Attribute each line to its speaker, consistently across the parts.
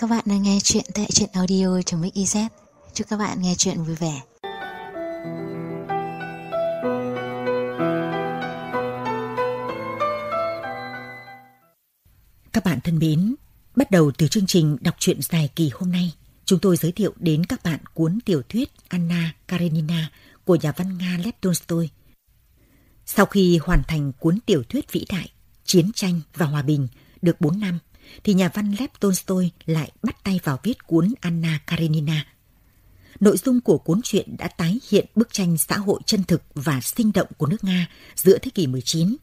Speaker 1: Các bạn đang nghe chuyện tại truyện audio.mix.iz Chúc các bạn nghe chuyện vui vẻ
Speaker 2: Các bạn thân mến, bắt đầu từ chương trình đọc truyện dài kỳ hôm nay, chúng tôi giới thiệu đến các bạn cuốn tiểu thuyết Anna Karenina của nhà văn Nga Lev Tolstoy. Sau khi hoàn thành cuốn tiểu thuyết vĩ đại Chiến tranh và Hòa bình được 4 năm, thì nhà văn Lev Tolstoy lại bắt tay vào viết cuốn Anna Karenina. Nội dung của cuốn truyện đã tái hiện bức tranh xã hội chân thực và sinh động của nước Nga giữa thế kỷ 19.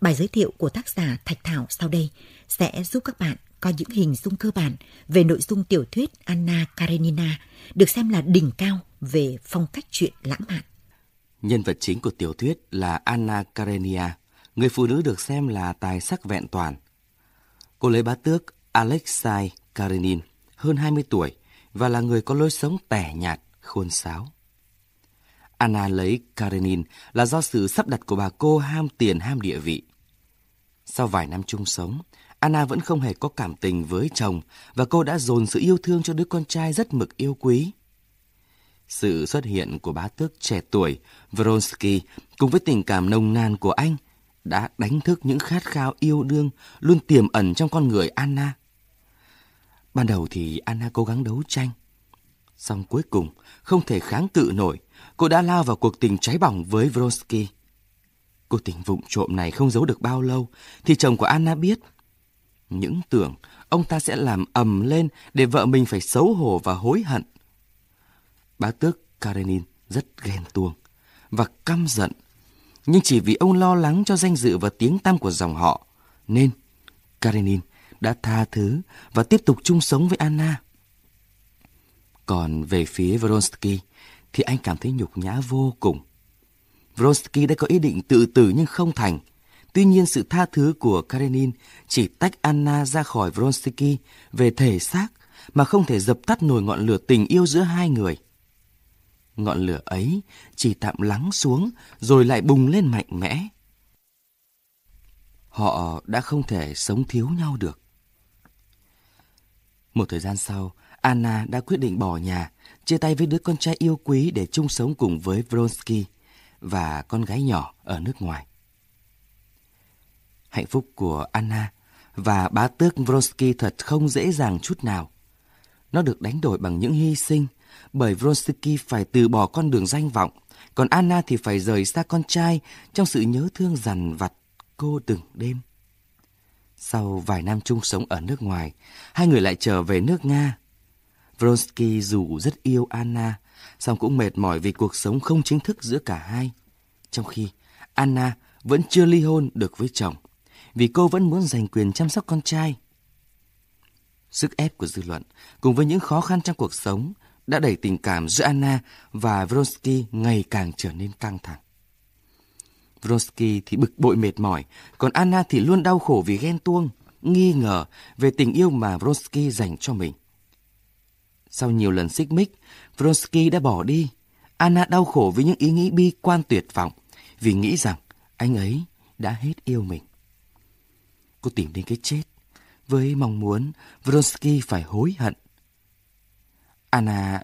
Speaker 2: Bài giới thiệu của tác giả Thạch Thảo sau đây sẽ giúp các bạn có những hình dung cơ bản về nội dung tiểu thuyết Anna Karenina, được xem là đỉnh cao về phong cách truyện lãng mạn.
Speaker 3: Nhân vật chính của tiểu thuyết là Anna Karenina, người phụ nữ được xem là tài sắc vẹn toàn. Cô lấy bá tước Alexei Karenin, hơn 20 tuổi, và là người có lối sống tẻ nhạt, khôn sáo. Anna lấy Karenin là do sự sắp đặt của bà cô ham tiền ham địa vị. Sau vài năm chung sống, Anna vẫn không hề có cảm tình với chồng và cô đã dồn sự yêu thương cho đứa con trai rất mực yêu quý. Sự xuất hiện của bá tước trẻ tuổi Vronsky cùng với tình cảm nồng nàn của anh đã đánh thức những khát khao yêu đương luôn tiềm ẩn trong con người Anna. Ban đầu thì Anna cố gắng đấu tranh. Xong cuối cùng, không thể kháng cự nổi, cô đã lao vào cuộc tình cháy bỏng với Vronsky. Cuộc tình vụng trộm này không giấu được bao lâu, thì chồng của Anna biết. Những tưởng ông ta sẽ làm ầm lên để vợ mình phải xấu hổ và hối hận. Bá tước Karenin rất ghen tuông và căm giận nhưng chỉ vì ông lo lắng cho danh dự và tiếng tăm của dòng họ, nên Karenin đã tha thứ và tiếp tục chung sống với Anna. Còn về phía Vronsky thì anh cảm thấy nhục nhã vô cùng. Vronsky đã có ý định tự tử nhưng không thành. Tuy nhiên sự tha thứ của Karenin chỉ tách Anna ra khỏi Vronsky về thể xác mà không thể dập tắt nổi ngọn lửa tình yêu giữa hai người. Ngọn lửa ấy chỉ tạm lắng xuống rồi lại bùng lên mạnh mẽ. Họ đã không thể sống thiếu nhau được. Một thời gian sau, Anna đã quyết định bỏ nhà, chia tay với đứa con trai yêu quý để chung sống cùng với Vronsky và con gái nhỏ ở nước ngoài. Hạnh phúc của Anna và bá tước Vronsky thật không dễ dàng chút nào. Nó được đánh đổi bằng những hy sinh, bởi Vronsky phải từ bỏ con đường danh vọng, còn Anna thì phải rời xa con trai trong sự nhớ thương dằn vặt cô từng đêm. Sau vài năm chung sống ở nước ngoài, hai người lại trở về nước Nga. Vronsky dù rất yêu Anna, song cũng mệt mỏi vì cuộc sống không chính thức giữa cả hai. Trong khi Anna vẫn chưa ly hôn được với chồng, vì cô vẫn muốn giành quyền chăm sóc con trai. Sức ép của dư luận cùng với những khó khăn trong cuộc sống đã đẩy tình cảm giữa Anna và Vronsky ngày càng trở nên căng thẳng. Vronsky thì bực bội mệt mỏi, còn Anna thì luôn đau khổ vì ghen tuông, nghi ngờ về tình yêu mà Vronsky dành cho mình. Sau nhiều lần xích mích, Vronsky đã bỏ đi. Anna đau khổ với những ý nghĩ bi quan tuyệt vọng, vì nghĩ rằng anh ấy đã hết yêu mình. Cô tìm đến cái chết, với mong muốn Vronsky phải hối hận Anna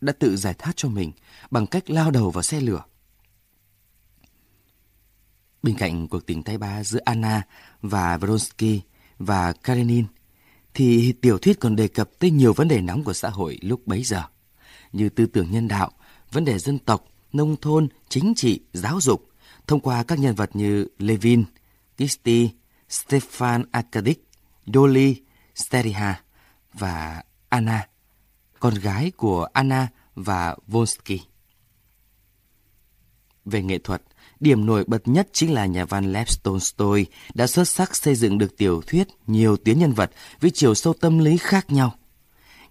Speaker 3: đã tự giải thoát cho mình bằng cách lao đầu vào xe lửa. Bên cạnh cuộc tình tay ba giữa Anna và Vronsky và Karenin, thì tiểu thuyết còn đề cập tới nhiều vấn đề nóng của xã hội lúc bấy giờ, như tư tưởng nhân đạo, vấn đề dân tộc, nông thôn, chính trị, giáo dục, thông qua các nhân vật như Levin, Kisti, Stefan Arkadyk, Dolly, Steriha và Anna con gái của Anna và Volsky. Về nghệ thuật, điểm nổi bật nhất chính là nhà văn Lev Tolstoy đã xuất sắc xây dựng được tiểu thuyết nhiều tuyến nhân vật với chiều sâu tâm lý khác nhau.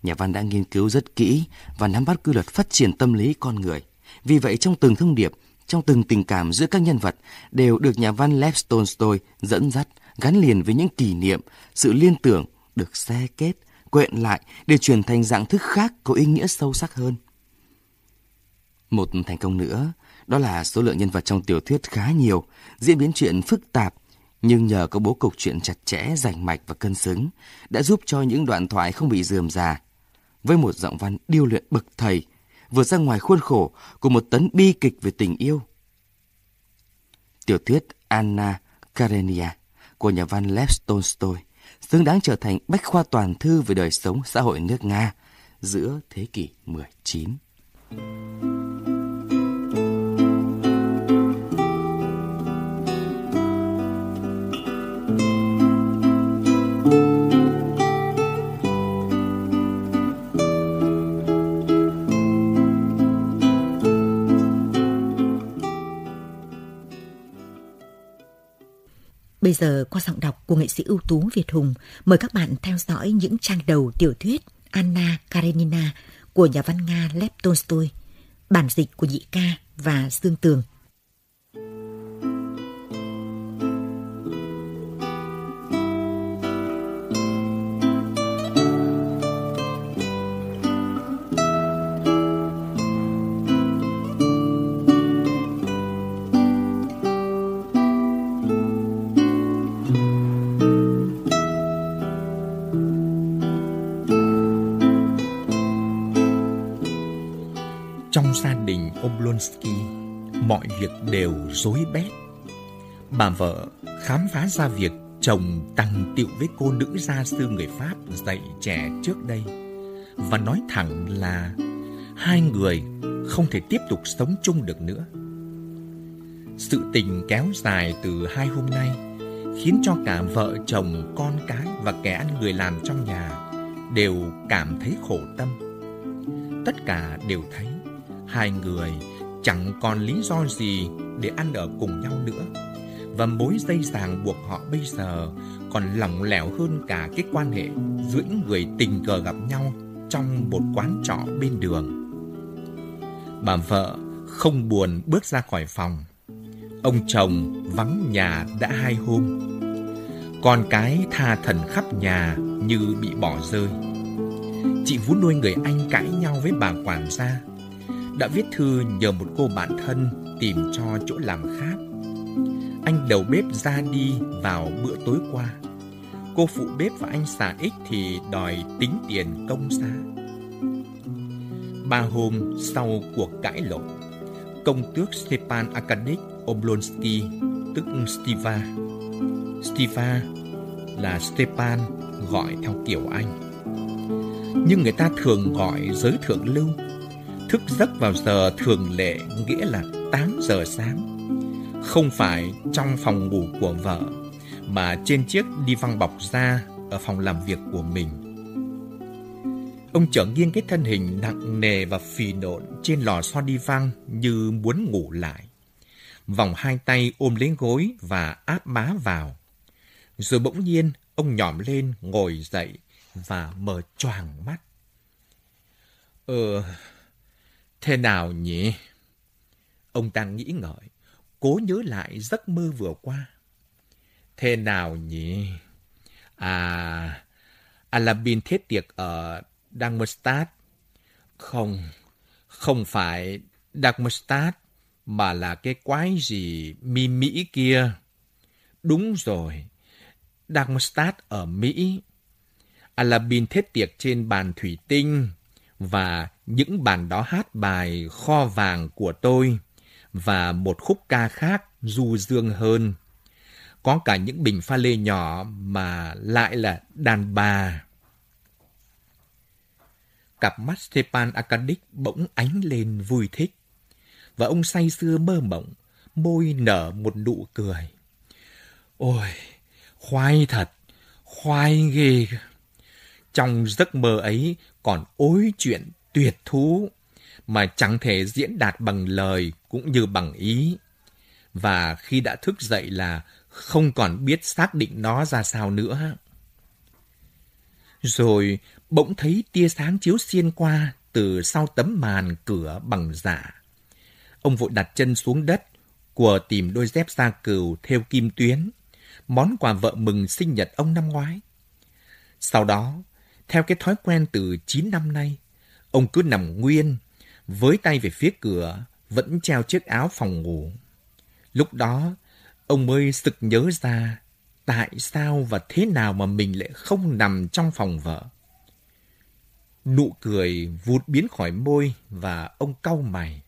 Speaker 3: Nhà văn đã nghiên cứu rất kỹ và nắm bắt quy luật phát triển tâm lý con người. Vì vậy trong từng thông điệp, trong từng tình cảm giữa các nhân vật đều được nhà văn Lev Tolstoy dẫn dắt, gắn liền với những kỷ niệm, sự liên tưởng được xe kết quện lại để chuyển thành dạng thức khác có ý nghĩa sâu sắc hơn. Một thành công nữa, đó là số lượng nhân vật trong tiểu thuyết khá nhiều, diễn biến chuyện phức tạp, Nhưng nhờ có bố cục chuyện chặt chẽ, rành mạch và cân xứng, đã giúp cho những đoạn thoại không bị dườm già. Với một giọng văn điêu luyện bậc thầy, vượt ra ngoài khuôn khổ của một tấn bi kịch về tình yêu. Tiểu thuyết Anna Karenina của nhà văn Lev Tolstoy xứng đáng trở thành bách khoa toàn thư về đời sống xã hội nước Nga giữa thế kỷ 19.
Speaker 2: Bây giờ qua giọng đọc của nghệ sĩ ưu tú Việt Hùng, mời các bạn theo dõi những trang đầu tiểu thuyết Anna Karenina của nhà văn Nga Lev Tolstoy, bản dịch của Nhị Ca và Dương Tường.
Speaker 4: Oblonsky, mọi việc đều rối bét. Bà vợ khám phá ra việc chồng tăng tiệu với cô nữ gia sư người Pháp dạy trẻ trước đây và nói thẳng là hai người không thể tiếp tục sống chung được nữa. Sự tình kéo dài từ hai hôm nay khiến cho cả vợ chồng, con cái và kẻ ăn người làm trong nhà đều cảm thấy khổ tâm. Tất cả đều thấy hai người chẳng còn lý do gì để ăn ở cùng nhau nữa. Và mối dây ràng buộc họ bây giờ còn lỏng lẻo hơn cả cái quan hệ giữa những người tình cờ gặp nhau trong một quán trọ bên đường. Bà vợ không buồn bước ra khỏi phòng. Ông chồng vắng nhà đã hai hôm. Con cái tha thần khắp nhà như bị bỏ rơi. Chị Vú nuôi người anh cãi nhau với bà quản gia đã viết thư nhờ một cô bạn thân tìm cho chỗ làm khác. Anh đầu bếp ra đi vào bữa tối qua. Cô phụ bếp và anh xà ích thì đòi tính tiền công xa. Ba hôm sau cuộc cãi lộn, công tước Stepan Arkadych Oblonsky, tức Stiva. Stiva là Stepan gọi theo kiểu Anh. Nhưng người ta thường gọi giới thượng lưu thức giấc vào giờ thường lệ nghĩa là 8 giờ sáng. Không phải trong phòng ngủ của vợ, mà trên chiếc đi văng bọc da ở phòng làm việc của mình. Ông trở nghiêng cái thân hình nặng nề và phì nộn trên lò xo đi văng như muốn ngủ lại. Vòng hai tay ôm lấy gối và áp má vào. Rồi bỗng nhiên, ông nhỏm lên, ngồi dậy và mở choàng mắt. Ờ, Thế nào nhỉ? Ông ta nghĩ ngợi, cố nhớ lại giấc mơ vừa qua. Thế nào nhỉ? À, Alabin thiết tiệc ở Darmstadt. Không, không phải Darmstadt, mà là cái quái gì mi Mỹ kia. Đúng rồi, Darmstadt ở Mỹ. Alabin thiết tiệc trên bàn thủy tinh và những bàn đó hát bài Kho vàng của tôi và một khúc ca khác du dương hơn. Có cả những bình pha lê nhỏ mà lại là đàn bà. Cặp mắt Stepan Arkadych bỗng ánh lên vui thích. Và ông say sưa mơ mộng, môi nở một nụ cười. Ôi, khoai thật, khoai ghê. Trong giấc mơ ấy còn ối chuyện tuyệt thú mà chẳng thể diễn đạt bằng lời cũng như bằng ý. Và khi đã thức dậy là không còn biết xác định nó ra sao nữa. Rồi bỗng thấy tia sáng chiếu xiên qua từ sau tấm màn cửa bằng giả. Ông vội đặt chân xuống đất, của tìm đôi dép da cừu theo kim tuyến, món quà vợ mừng sinh nhật ông năm ngoái. Sau đó, theo cái thói quen từ 9 năm nay, ông cứ nằm nguyên, với tay về phía cửa, vẫn treo chiếc áo phòng ngủ. Lúc đó, ông mới sực nhớ ra tại sao và thế nào mà mình lại không nằm trong phòng vợ. Nụ cười vụt biến khỏi môi và ông cau mày.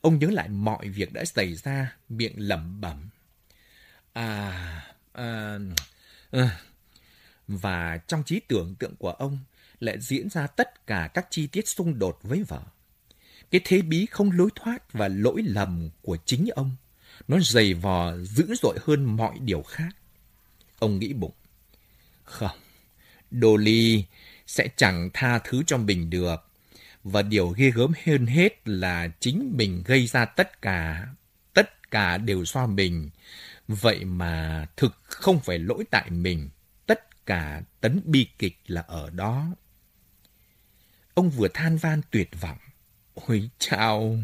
Speaker 4: Ông nhớ lại mọi việc đã xảy ra, miệng lẩm bẩm. À, à, à. Và trong trí tưởng tượng của ông lại diễn ra tất cả các chi tiết xung đột với vợ. Cái thế bí không lối thoát và lỗi lầm của chính ông. Nó dày vò dữ dội hơn mọi điều khác. Ông nghĩ bụng. Không, Dolly sẽ chẳng tha thứ cho mình được. Và điều ghê gớm hơn hết là chính mình gây ra tất cả. Tất cả đều do mình. Vậy mà thực không phải lỗi tại mình. Tất cả tấn bi kịch là ở đó. Ông vừa than van tuyệt vọng. Ôi chao!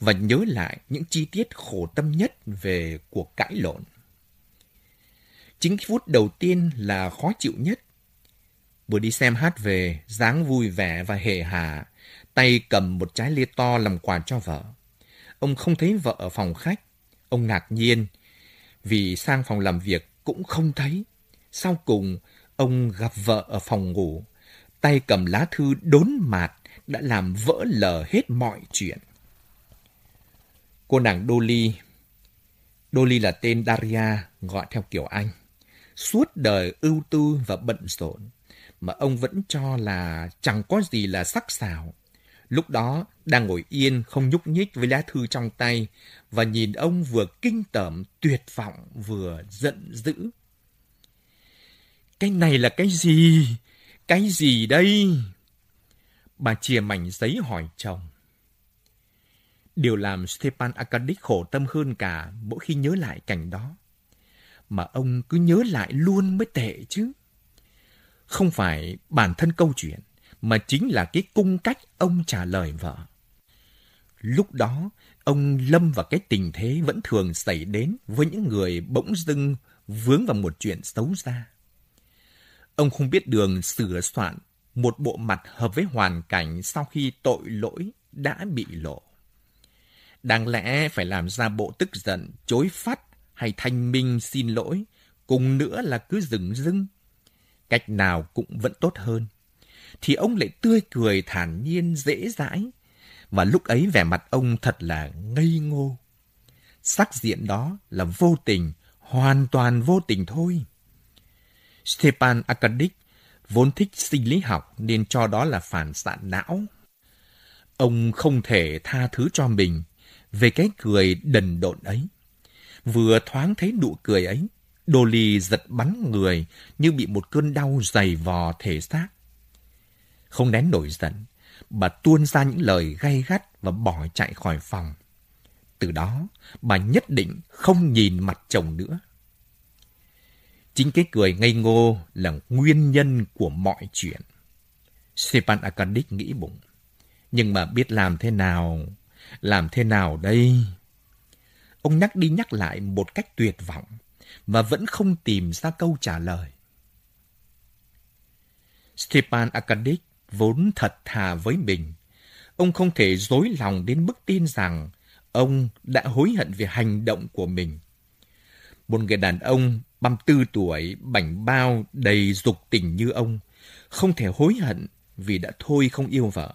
Speaker 4: Và nhớ lại những chi tiết khổ tâm nhất về cuộc cãi lộn. Chính phút đầu tiên là khó chịu nhất. Vừa đi xem hát về, dáng vui vẻ và hề hà, tay cầm một trái lê to làm quà cho vợ. Ông không thấy vợ ở phòng khách. Ông ngạc nhiên vì sang phòng làm việc cũng không thấy. Sau cùng, ông gặp vợ ở phòng ngủ, tay cầm lá thư đốn mạt đã làm vỡ lờ hết mọi chuyện. Cô nàng Dolly, Dolly là tên Daria, gọi theo kiểu Anh, suốt đời ưu tư và bận rộn, mà ông vẫn cho là chẳng có gì là sắc sảo. Lúc đó, đang ngồi yên, không nhúc nhích với lá thư trong tay, và nhìn ông vừa kinh tởm, tuyệt vọng, vừa giận dữ. Cái này là cái gì? Cái gì đây? Bà chia mảnh giấy hỏi chồng. Điều làm Stepan Arkadyk khổ tâm hơn cả mỗi khi nhớ lại cảnh đó. Mà ông cứ nhớ lại luôn mới tệ chứ. Không phải bản thân câu chuyện, mà chính là cái cung cách ông trả lời vợ. Lúc đó, ông lâm vào cái tình thế vẫn thường xảy đến với những người bỗng dưng vướng vào một chuyện xấu xa. Ông không biết đường sửa soạn một bộ mặt hợp với hoàn cảnh sau khi tội lỗi đã bị lộ. Đáng lẽ phải làm ra bộ tức giận, chối phát hay thanh minh xin lỗi, cùng nữa là cứ dừng dưng. Cách nào cũng vẫn tốt hơn. Thì ông lại tươi cười thản nhiên dễ dãi, và lúc ấy vẻ mặt ông thật là ngây ngô. Sắc diện đó là vô tình, hoàn toàn vô tình thôi. Stepan Arkadyk vốn thích sinh lý học nên cho đó là phản xạ não. Ông không thể tha thứ cho mình về cái cười đần độn ấy. Vừa thoáng thấy nụ cười ấy, Dolly giật bắn người như bị một cơn đau dày vò thể xác. Không nén nổi giận, bà tuôn ra những lời gay gắt và bỏ chạy khỏi phòng. Từ đó, bà nhất định không nhìn mặt chồng nữa. Chính cái cười ngây ngô là nguyên nhân của mọi chuyện. Stepan Arkadych nghĩ bụng. Nhưng mà biết làm thế nào? Làm thế nào đây? Ông nhắc đi nhắc lại một cách tuyệt vọng và vẫn không tìm ra câu trả lời. Stepan Arkadych vốn thật thà với mình. Ông không thể dối lòng đến mức tin rằng ông đã hối hận về hành động của mình. Một người đàn ông 34 tuổi, bảnh bao, đầy dục tình như ông, không thể hối hận vì đã thôi không yêu vợ.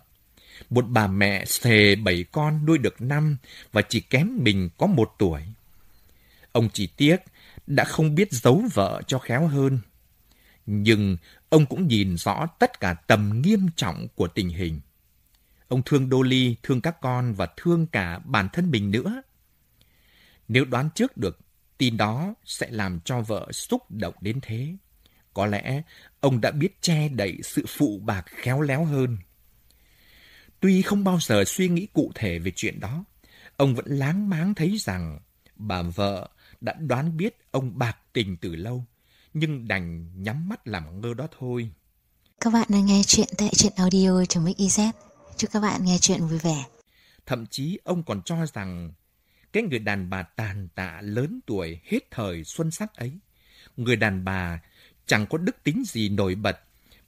Speaker 4: Một bà mẹ xề bảy con nuôi được năm và chỉ kém mình có một tuổi. Ông chỉ tiếc đã không biết giấu vợ cho khéo hơn. Nhưng ông cũng nhìn rõ tất cả tầm nghiêm trọng của tình hình. Ông thương Dolly, thương các con và thương cả bản thân mình nữa. Nếu đoán trước được tin đó sẽ làm cho vợ xúc động đến thế. Có lẽ ông đã biết che đậy sự phụ bạc khéo léo hơn. Tuy không bao giờ suy nghĩ cụ thể về chuyện đó, ông vẫn láng máng thấy rằng bà vợ đã đoán biết ông bạc tình từ lâu, nhưng đành nhắm mắt làm ngơ đó thôi.
Speaker 1: Các bạn đang nghe chuyện tại truyện audio.mix.iz. Chúc các bạn nghe chuyện vui vẻ.
Speaker 4: Thậm chí ông còn cho rằng cái người đàn bà tàn tạ lớn tuổi hết thời xuân sắc ấy. Người đàn bà chẳng có đức tính gì nổi bật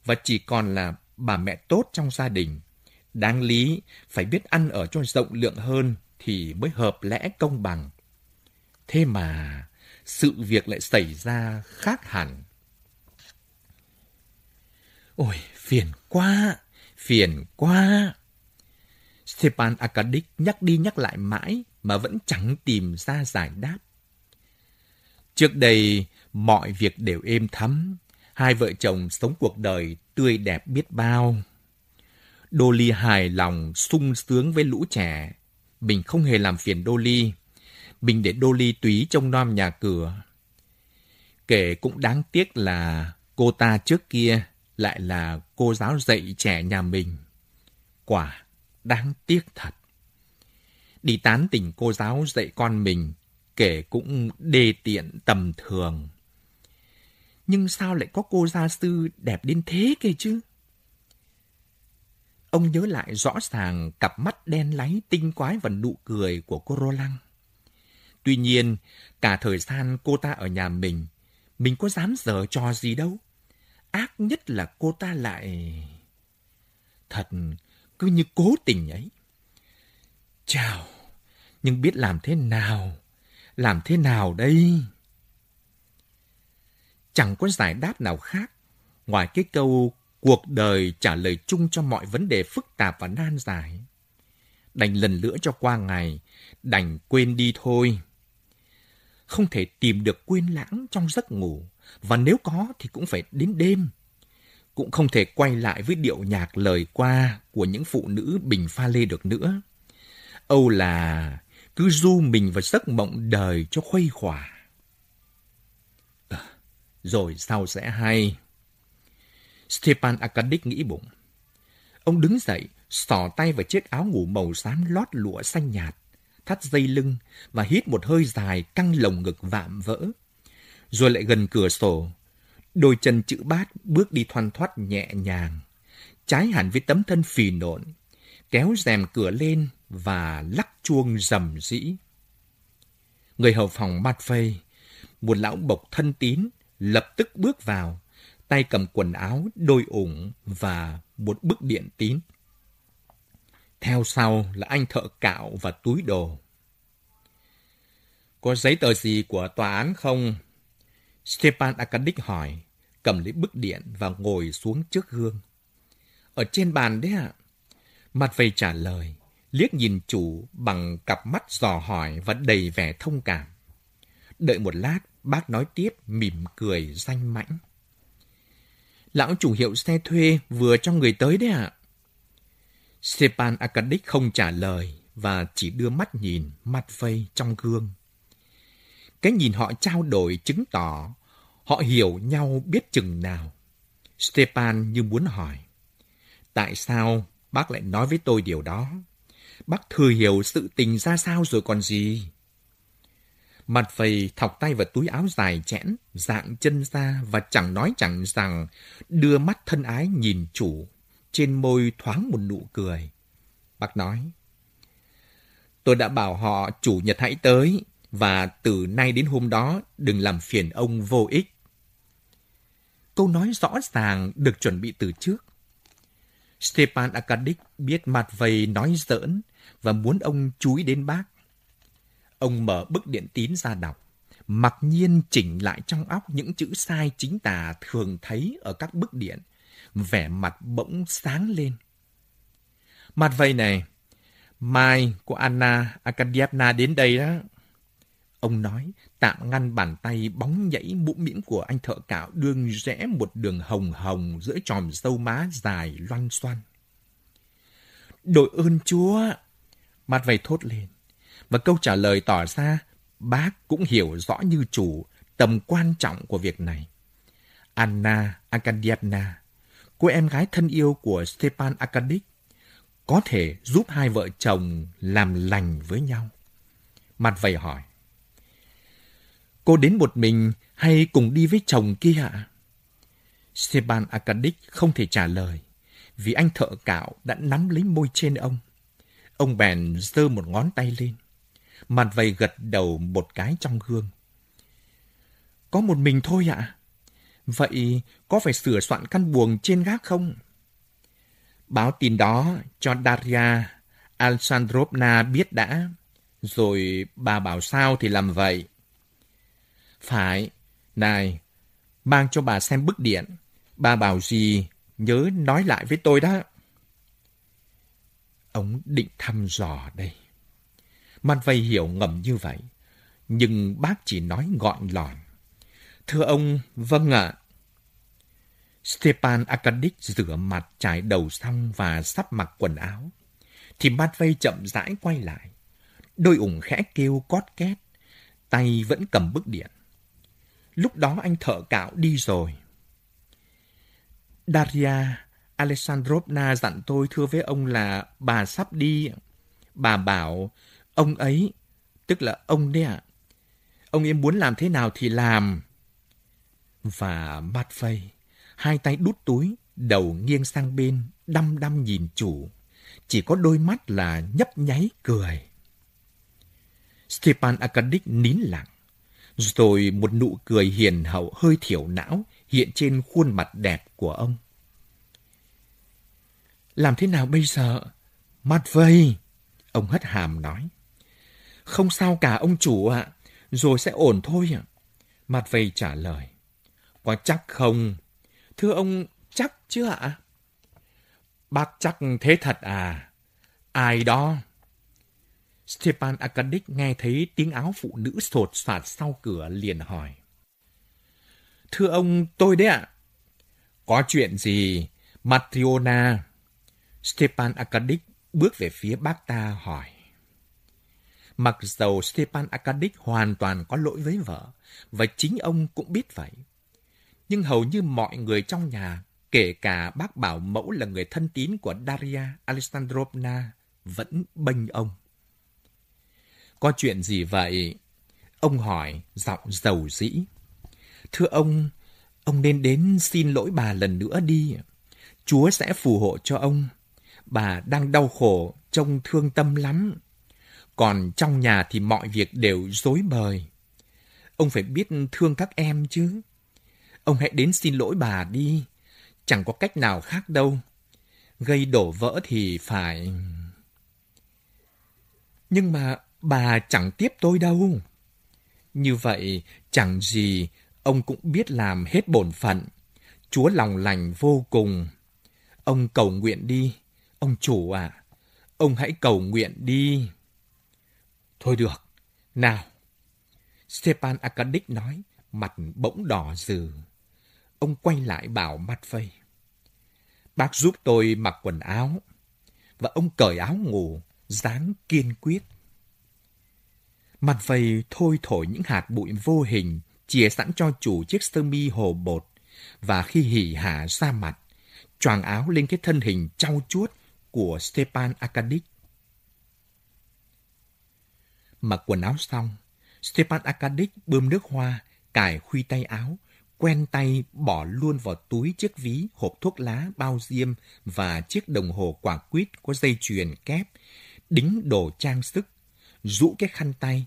Speaker 4: và chỉ còn là bà mẹ tốt trong gia đình. Đáng lý phải biết ăn ở cho rộng lượng hơn thì mới hợp lẽ công bằng. Thế mà sự việc lại xảy ra khác hẳn. Ôi, phiền quá, phiền quá. Stepan Arkadyk nhắc đi nhắc lại mãi mà vẫn chẳng tìm ra giải đáp. Trước đây, mọi việc đều êm thấm. Hai vợ chồng sống cuộc đời tươi đẹp biết bao. Dolly hài lòng, sung sướng với lũ trẻ. mình không hề làm phiền Dolly. mình để Dolly túy trông nom nhà cửa. Kể cũng đáng tiếc là cô ta trước kia lại là cô giáo dạy trẻ nhà mình. Quả đáng tiếc thật. Đi tán tỉnh cô giáo dạy con mình, kể cũng đê tiện tầm thường. Nhưng sao lại có cô gia sư đẹp đến thế kia chứ? Ông nhớ lại rõ ràng cặp mắt đen láy tinh quái và nụ cười của cô Roland. Tuy nhiên, cả thời gian cô ta ở nhà mình, mình có dám dở trò gì đâu. Ác nhất là cô ta lại... Thật, cứ như cố tình ấy. Chào, nhưng biết làm thế nào? Làm thế nào đây? Chẳng có giải đáp nào khác ngoài cái câu cuộc đời trả lời chung cho mọi vấn đề phức tạp và nan giải. Đành lần nữa cho qua ngày, đành quên đi thôi. Không thể tìm được quên lãng trong giấc ngủ, và nếu có thì cũng phải đến đêm. Cũng không thể quay lại với điệu nhạc lời qua của những phụ nữ bình pha lê được nữa. Âu là cứ du mình vào giấc mộng đời cho khuây khỏa. À, rồi sau sẽ hay. Stepan Arkadyk nghĩ bụng. Ông đứng dậy, sỏ tay vào chiếc áo ngủ màu xám lót lụa xanh nhạt, thắt dây lưng và hít một hơi dài căng lồng ngực vạm vỡ. Rồi lại gần cửa sổ, đôi chân chữ bát bước đi thoăn thoắt nhẹ nhàng, trái hẳn với tấm thân phì nộn, kéo rèm cửa lên và lắc chuông rầm rĩ. Người hầu phòng mặt phây, một lão bộc thân tín, lập tức bước vào, tay cầm quần áo, đôi ủng và một bức điện tín. Theo sau là anh thợ cạo và túi đồ. Có giấy tờ gì của tòa án không? Stepan Arkadyk hỏi, cầm lấy bức điện và ngồi xuống trước gương. Ở trên bàn đấy ạ. Mặt vầy trả lời, liếc nhìn chủ bằng cặp mắt dò hỏi và đầy vẻ thông cảm. Đợi một lát, bác nói tiếp mỉm cười danh mãnh. Lão chủ hiệu xe thuê vừa cho người tới đấy ạ. Stepan Arkadyk không trả lời và chỉ đưa mắt nhìn, mặt vây trong gương. Cái nhìn họ trao đổi chứng tỏ họ hiểu nhau biết chừng nào. Stepan như muốn hỏi. Tại sao bác lại nói với tôi điều đó? Bác thừa hiểu sự tình ra sao rồi còn gì? Mặt phầy thọc tay vào túi áo dài chẽn, dạng chân ra và chẳng nói chẳng rằng, đưa mắt thân ái nhìn chủ, trên môi thoáng một nụ cười. Bác nói, tôi đã bảo họ chủ nhật hãy tới, và từ nay đến hôm đó đừng làm phiền ông vô ích. Câu nói rõ ràng được chuẩn bị từ trước. Stepan Arkadyk biết mặt vầy nói giỡn và muốn ông chú ý đến bác. Ông mở bức điện tín ra đọc, mặc nhiên chỉnh lại trong óc những chữ sai chính tà thường thấy ở các bức điện, vẻ mặt bỗng sáng lên. Mặt vầy này, mai của Anna Arkadyevna đến đây đó. Ông nói, tạm ngăn bàn tay bóng nhảy mũ mĩm của anh thợ cạo đương rẽ một đường hồng hồng giữa tròm sâu má dài loan xoan. Đội ơn Chúa! Mặt vầy thốt lên. Và câu trả lời tỏ ra bác cũng hiểu rõ như chủ tầm quan trọng của việc này. Anna Arkadyevna, cô em gái thân yêu của Stepan Arkadyk, có thể giúp hai vợ chồng làm lành với nhau. Mặt vầy hỏi. Cô đến một mình hay cùng đi với chồng kia ạ? Stepan Arkadyk không thể trả lời, vì anh thợ cạo đã nắm lấy môi trên ông. Ông bèn giơ một ngón tay lên. Mặt vầy gật đầu một cái trong gương. Có một mình thôi ạ. Vậy có phải sửa soạn căn buồng trên gác không? Báo tin đó cho Daria Alexandrovna biết đã. Rồi bà bảo sao thì làm vậy. Phải, này, mang cho bà xem bức điện. Bà bảo gì, nhớ nói lại với tôi đó. Ông định thăm dò đây. Man vây hiểu ngầm như vậy, nhưng bác chỉ nói gọn lòn. Thưa ông, vâng ạ. Stepan akadik rửa mặt trải đầu xong và sắp mặc quần áo. Thì vây chậm rãi quay lại. Đôi ủng khẽ kêu cót két, tay vẫn cầm bức điện. Lúc đó anh thợ cạo đi rồi. Daria Alexandrovna dặn tôi thưa với ông là bà sắp đi. Bà bảo ông ấy, tức là ông đấy ạ. Ông ấy muốn làm thế nào thì làm. Và Matvey, phây, hai tay đút túi, đầu nghiêng sang bên, đăm đăm nhìn chủ. Chỉ có đôi mắt là nhấp nháy cười. Stepan Arkadych nín lặng. Rồi một nụ cười hiền hậu hơi thiểu não hiện trên khuôn mặt đẹp của ông. Làm thế nào bây giờ? Mặt vây. Ông hất hàm nói. Không sao cả ông chủ ạ. Rồi sẽ ổn thôi ạ. Mặt vây trả lời. Có chắc không? Thưa ông, chắc chứ ạ? Bác chắc thế thật à? Ai đó? Stepan Arkadych nghe thấy tiếng áo phụ nữ sột soạt sau cửa liền hỏi. Thưa ông, tôi đấy ạ. Có chuyện gì? Matriona. Stepan Arkadych bước về phía bác ta hỏi. Mặc dầu Stepan Arkadych hoàn toàn có lỗi với vợ, và chính ông cũng biết vậy. Nhưng hầu như mọi người trong nhà, kể cả bác bảo mẫu là người thân tín của Daria Alexandrovna, vẫn bênh ông. Có chuyện gì vậy? Ông hỏi, giọng dầu dĩ. Thưa ông, ông nên đến xin lỗi bà lần nữa đi. Chúa sẽ phù hộ cho ông. Bà đang đau khổ, trông thương tâm lắm. Còn trong nhà thì mọi việc đều dối bời. Ông phải biết thương các em chứ. Ông hãy đến xin lỗi bà đi. Chẳng có cách nào khác đâu. Gây đổ vỡ thì phải... Nhưng mà bà chẳng tiếp tôi đâu. Như vậy, chẳng gì, ông cũng biết làm hết bổn phận. Chúa lòng lành vô cùng. Ông cầu nguyện đi. Ông chủ à, ông hãy cầu nguyện đi. Thôi được, nào. Stepan Arkadych nói, mặt bỗng đỏ dừ. Ông quay lại bảo mặt phây. Bác giúp tôi mặc quần áo. Và ông cởi áo ngủ, dáng kiên quyết. Mặt vầy thôi thổi những hạt bụi vô hình, chìa sẵn cho chủ chiếc sơ mi hồ bột, và khi hỉ hả ra mặt, choàng áo lên cái thân hình trau chuốt của Stepan Arkadyk. Mặc quần áo xong, Stepan Arkadyk bơm nước hoa, cài khuy tay áo, quen tay bỏ luôn vào túi chiếc ví, hộp thuốc lá, bao diêm và chiếc đồng hồ quả quýt có dây chuyền kép, đính đồ trang sức, rũ cái khăn tay,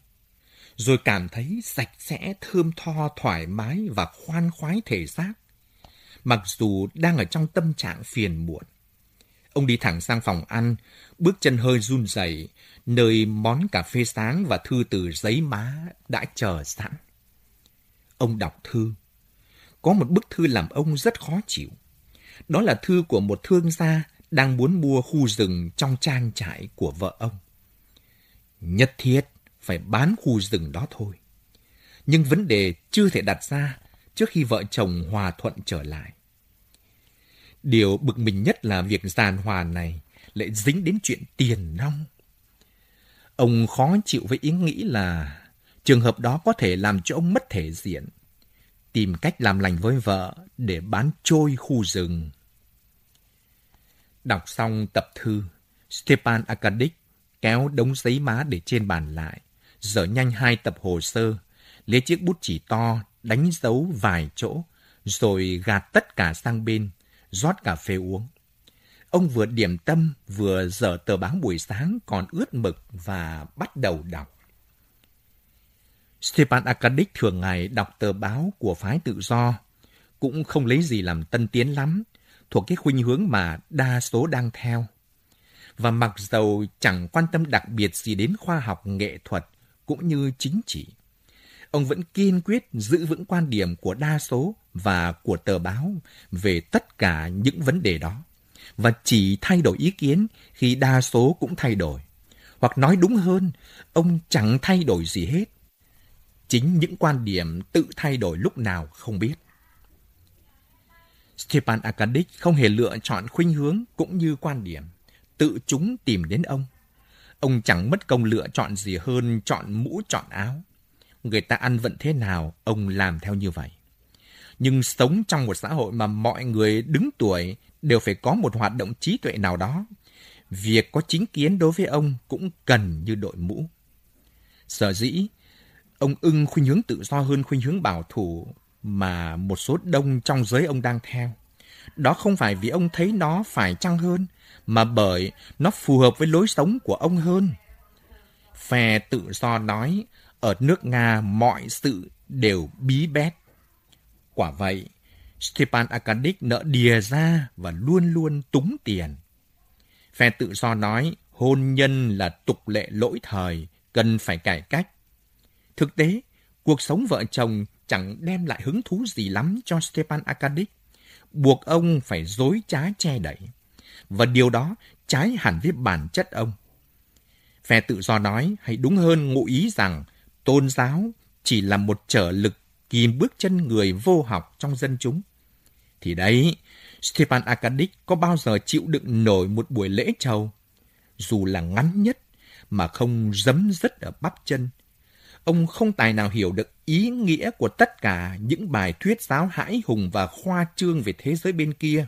Speaker 4: rồi cảm thấy sạch sẽ, thơm tho, thoải mái và khoan khoái thể xác. Mặc dù đang ở trong tâm trạng phiền muộn. Ông đi thẳng sang phòng ăn, bước chân hơi run rẩy, nơi món cà phê sáng và thư từ giấy má đã chờ sẵn. Ông đọc thư. Có một bức thư làm ông rất khó chịu. Đó là thư của một thương gia đang muốn mua khu rừng trong trang trại của vợ ông. Nhất thiết phải bán khu rừng đó thôi. Nhưng vấn đề chưa thể đặt ra trước khi vợ chồng hòa thuận trở lại. Điều bực mình nhất là việc giàn hòa này lại dính đến chuyện tiền nong. Ông khó chịu với ý nghĩ là trường hợp đó có thể làm cho ông mất thể diện. Tìm cách làm lành với vợ để bán trôi khu rừng. Đọc xong tập thư, Stepan Arkadych kéo đống giấy má để trên bàn lại, dở nhanh hai tập hồ sơ, lấy chiếc bút chỉ to, đánh dấu vài chỗ, rồi gạt tất cả sang bên, rót cà phê uống. Ông vừa điểm tâm, vừa dở tờ báo buổi sáng còn ướt mực và bắt đầu đọc. Stepan Arkadyk thường ngày đọc tờ báo của phái tự do, cũng không lấy gì làm tân tiến lắm, thuộc cái khuynh hướng mà đa số đang theo. Và mặc dầu chẳng quan tâm đặc biệt gì đến khoa học nghệ thuật cũng như chính trị, ông vẫn kiên quyết giữ vững quan điểm của đa số và của tờ báo về tất cả những vấn đề đó và chỉ thay đổi ý kiến khi đa số cũng thay đổi. Hoặc nói đúng hơn, ông chẳng thay đổi gì hết. Chính những quan điểm tự thay đổi lúc nào không biết. Stepan Arkadyk không hề lựa chọn khuynh hướng cũng như quan điểm, tự chúng tìm đến ông. Ông chẳng mất công lựa chọn gì hơn chọn mũ chọn áo. Người ta ăn vận thế nào, ông làm theo như vậy. Nhưng sống trong một xã hội mà mọi người đứng tuổi đều phải có một hoạt động trí tuệ nào đó. Việc có chính kiến đối với ông cũng cần như đội mũ. Sở dĩ, ông ưng khuynh hướng tự do hơn khuynh hướng bảo thủ mà một số đông trong giới ông đang theo. Đó không phải vì ông thấy nó phải chăng hơn, mà bởi nó phù hợp với lối sống của ông hơn. Phe tự do nói, ở nước Nga mọi sự đều bí bét. Quả vậy, Stepan Arkadyk nợ đìa ra và luôn luôn túng tiền. Phe tự do nói hôn nhân là tục lệ lỗi thời, cần phải cải cách. Thực tế, cuộc sống vợ chồng chẳng đem lại hứng thú gì lắm cho Stepan Arkadyk, buộc ông phải dối trá che đậy. Và điều đó trái hẳn với bản chất ông. Phe tự do nói, hay đúng hơn ngụ ý rằng tôn giáo chỉ là một trở lực kìm bước chân người vô học trong dân chúng. Thì đấy, Stepan Arkadyk có bao giờ chịu đựng nổi một buổi lễ trầu dù là ngắn nhất, mà không dấm dứt ở bắp chân. Ông không tài nào hiểu được ý nghĩa của tất cả những bài thuyết giáo hãi hùng và khoa trương về thế giới bên kia,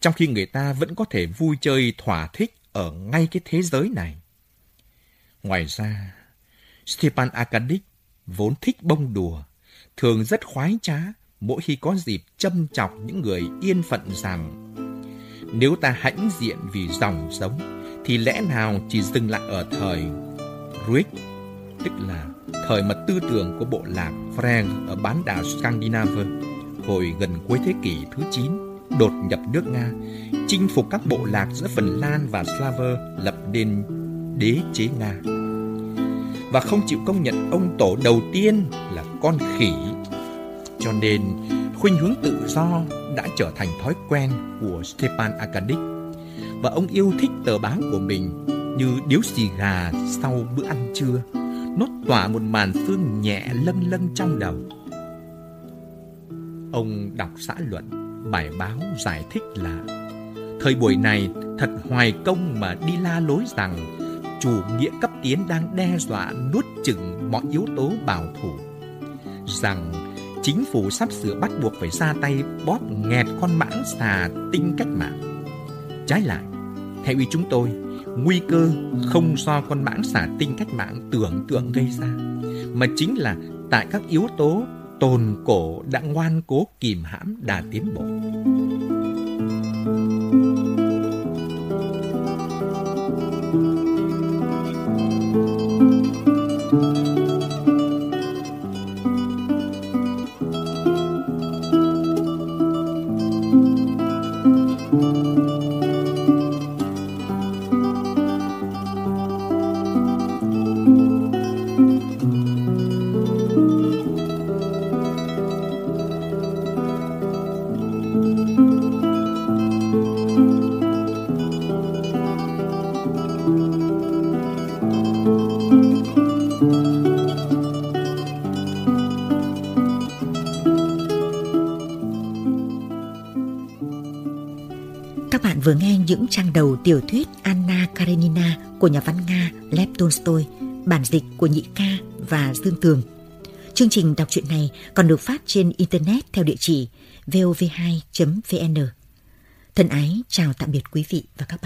Speaker 4: trong khi người ta vẫn có thể vui chơi thỏa thích ở ngay cái thế giới này. Ngoài ra, Stepan Arkadyk vốn thích bông đùa, thường rất khoái trá mỗi khi có dịp châm chọc những người yên phận rằng nếu ta hãnh diện vì dòng sống thì lẽ nào chỉ dừng lại ở thời Ruiz, tức là thời mà tư tưởng của bộ lạc Frank ở bán đảo Scandinavia hồi gần cuối thế kỷ thứ 9 đột nhập nước Nga, chinh phục các bộ lạc giữa Phần Lan và Slaver lập nên đế chế Nga. Và không chịu công nhận ông tổ đầu tiên là con khỉ cho nên, khuynh hướng tự do đã trở thành thói quen của Stepan Arkadyk và ông yêu thích tờ báo của mình như điếu xì gà sau bữa ăn trưa. Nó tỏa một màn sương nhẹ lâng lâng trong đầu. Ông đọc xã luận, bài báo giải thích là Thời buổi này thật hoài công mà đi la lối rằng chủ nghĩa cấp tiến đang đe dọa nuốt chửng mọi yếu tố bảo thủ. Rằng chính phủ sắp sửa bắt buộc phải ra tay bóp nghẹt con mãng xà tinh cách mạng. Trái lại, theo ý chúng tôi, nguy cơ không do con mãng xả tinh cách mạng tưởng tượng gây ra, mà chính là tại các yếu tố tồn cổ đã ngoan cố kìm hãm đà tiến bộ.
Speaker 2: vừa tiểu thuyết Anna Karenina của nhà văn Nga Lev Tolstoy, bản dịch của Nhị Ca và Dương Tường. Chương trình đọc truyện này còn được phát trên Internet theo địa chỉ vov2.vn. Thân ái chào tạm biệt quý vị và các bạn.